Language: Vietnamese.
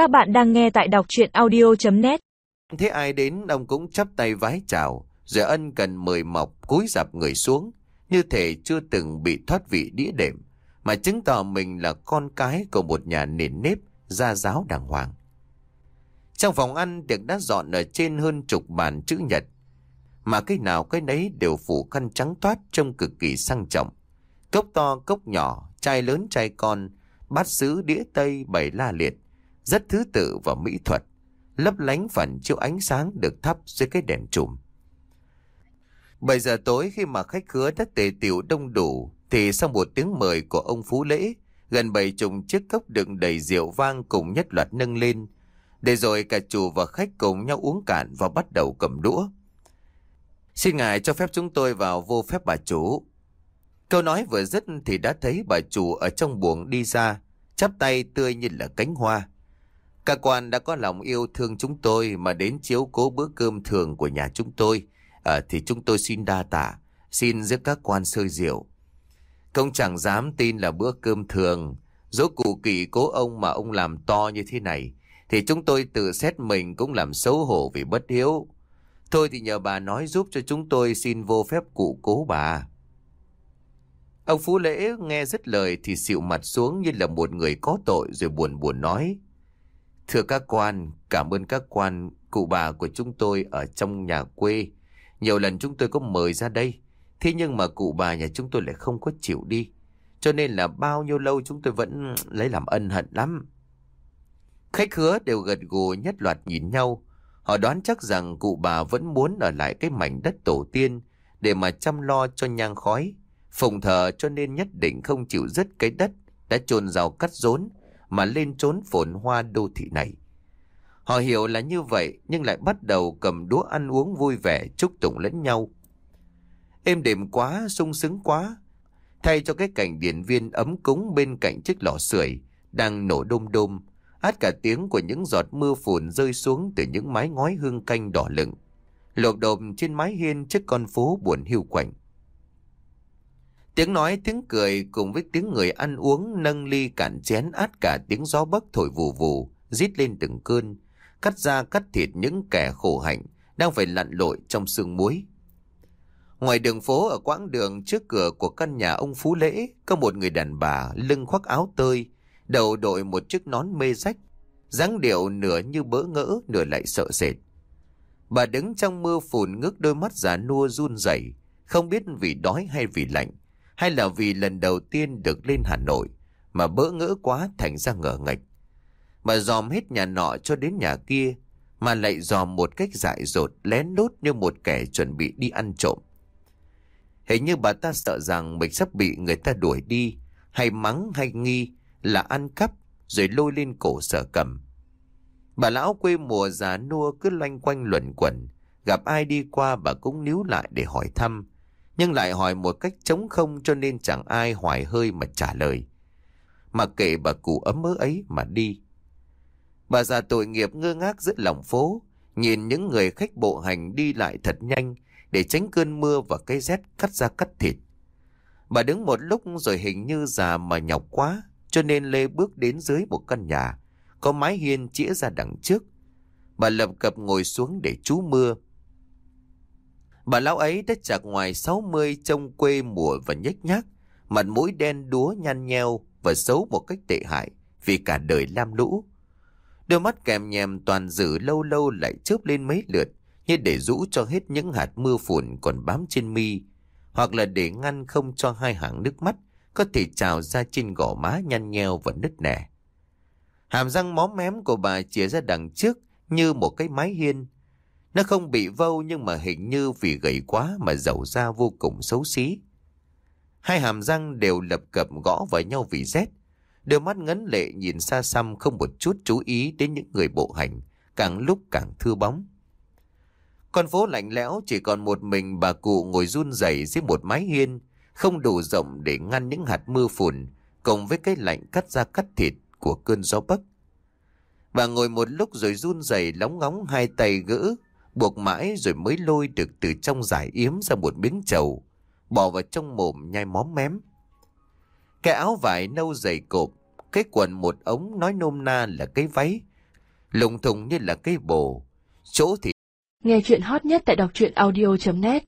Các bạn đang nghe tại đọc chuyện audio.net Thế ai đến ông cũng chắp tay vái chào, rồi ân cần mời mọc cúi dạp người xuống, như thể chưa từng bị thoát vị đĩa đệm, mà chứng tỏ mình là con cái của một nhà nền nếp, gia giáo đàng hoàng. Trong phòng ăn tiệc đã dọn ở trên hơn chục bàn chữ nhật, mà cái nào cái nấy đều phủ khăn trắng toát trông cực kỳ sang trọng. Cốc to cốc nhỏ, chai lớn chai con, bát sứ đĩa tây bày la liệt, rất thứ tự và mỹ thuật, lấp lánh phản chiếu ánh sáng được thắp dưới cái đèn trùm. 7 giờ tối khi mà khách khứa đã tề tiểu đông đủ, thì sau một tiếng mời của ông Phú Lễ, gần bảy chục chiếc cốc đựng đầy rượu vang cùng nhất loạt nâng lên. Để rồi cả chủ và khách cùng nhau uống cạn và bắt đầu cầm đũa. Xin ngài cho phép chúng tôi vào vô phép bà chủ. Câu nói vừa dứt thì đã thấy bà chủ ở trong buồng đi ra, chắp tay tươi như là cánh hoa các quan đã có lòng yêu thương chúng tôi mà đến chiếu cố bữa cơm thường của nhà chúng tôi. À, thì chúng tôi xin đa tạ, xin giúp các quan sơi rượu. Công chẳng dám tin là bữa cơm thường, dỗ cụ kỳ cố ông mà ông làm to như thế này, thì chúng tôi tự xét mình cũng làm xấu hổ vì bất hiếu. Thôi thì nhờ bà nói giúp cho chúng tôi xin vô phép cụ cố bà. Ông Phú Lễ nghe dứt lời thì xịu mặt xuống như là một người có tội rồi buồn buồn nói. Thưa các quan, cảm ơn các quan, cụ bà của chúng tôi ở trong nhà quê. Nhiều lần chúng tôi có mời ra đây, thế nhưng mà cụ bà nhà chúng tôi lại không có chịu đi. Cho nên là bao nhiêu lâu chúng tôi vẫn lấy làm ân hận lắm. Khách hứa đều gật gù nhất loạt nhìn nhau. Họ đoán chắc rằng cụ bà vẫn muốn ở lại cái mảnh đất tổ tiên để mà chăm lo cho nhang khói. Phùng thờ cho nên nhất định không chịu dứt cái đất đã chôn rào cắt rốn mà lên trốn phồn hoa đô thị này. Họ hiểu là như vậy nhưng lại bắt đầu cầm đũa ăn uống vui vẻ chúc tụng lẫn nhau. Êm đềm quá, sung sướng quá. Thay cho cái cảnh điển viên ấm cúng bên cạnh chiếc lò sưởi đang nổ đôm đôm, át cả tiếng của những giọt mưa phùn rơi xuống từ những mái ngói hương canh đỏ lựng. lột đồm trên mái hiên trước con phố buồn hiu quạnh. Tiếng nói tiếng cười cùng với tiếng người ăn uống nâng ly cạn chén át cả tiếng gió bấc thổi vù vù, rít lên từng cơn, cắt da cắt thịt những kẻ khổ hạnh đang phải lặn lội trong sương muối. Ngoài đường phố ở quãng đường trước cửa của căn nhà ông Phú Lễ có một người đàn bà lưng khoác áo tơi, đầu đội một chiếc nón mê rách, dáng điệu nửa như bỡ ngỡ nửa lại sợ sệt. Bà đứng trong mưa phùn ngước đôi mắt già nua run rẩy, không biết vì đói hay vì lạnh, hay là vì lần đầu tiên được lên Hà Nội mà bỡ ngỡ quá thành ra ngờ ngạch. Mà dòm hết nhà nọ cho đến nhà kia, mà lại dòm một cách dại dột, lén lút như một kẻ chuẩn bị đi ăn trộm. Hình như bà ta sợ rằng mình sắp bị người ta đuổi đi, hay mắng hay nghi là ăn cắp rồi lôi lên cổ sở cầm. Bà lão quê mùa già nua cứ loanh quanh luẩn quẩn, gặp ai đi qua bà cũng níu lại để hỏi thăm nhưng lại hỏi một cách trống không cho nên chẳng ai hoài hơi mà trả lời. Mà kệ bà cụ ấm mớ ấy mà đi. Bà già tội nghiệp ngơ ngác giữa lòng phố, nhìn những người khách bộ hành đi lại thật nhanh để tránh cơn mưa và cây rét cắt ra cắt thịt. Bà đứng một lúc rồi hình như già mà nhọc quá, cho nên Lê bước đến dưới một căn nhà, có mái hiên chĩa ra đằng trước. Bà lập cập ngồi xuống để trú mưa. Bà lão ấy đã chạc ngoài 60 trông quê mùa và nhếch nhác, mặt mũi đen đúa nhăn nheo và xấu một cách tệ hại vì cả đời lam lũ. Đôi mắt kèm nhèm toàn dữ lâu lâu lại chớp lên mấy lượt như để rũ cho hết những hạt mưa phùn còn bám trên mi hoặc là để ngăn không cho hai hàng nước mắt có thể trào ra trên gò má nhăn nheo và nứt nẻ. Hàm răng móm mém của bà chìa ra đằng trước như một cái mái hiên nó không bị vâu nhưng mà hình như vì gầy quá mà dầu da vô cùng xấu xí. Hai hàm răng đều lập cập gõ vào nhau vì rét. Đôi mắt ngấn lệ nhìn xa xăm không một chút chú ý đến những người bộ hành, càng lúc càng thưa bóng. Con phố lạnh lẽo chỉ còn một mình bà cụ ngồi run rẩy dưới một mái hiên, không đủ rộng để ngăn những hạt mưa phùn, cùng với cái lạnh cắt ra cắt thịt của cơn gió bấc Bà ngồi một lúc rồi run rẩy lóng ngóng hai tay gỡ buộc mãi rồi mới lôi được từ trong giải yếm ra một miếng trầu, bỏ vào trong mồm nhai móm mém. Cái áo vải nâu dày cộp, cái quần một ống nói nôm na là cái váy, lùng thùng như là cái bồ. Chỗ thì Nghe chuyện hot nhất tại đọc truyện audio.net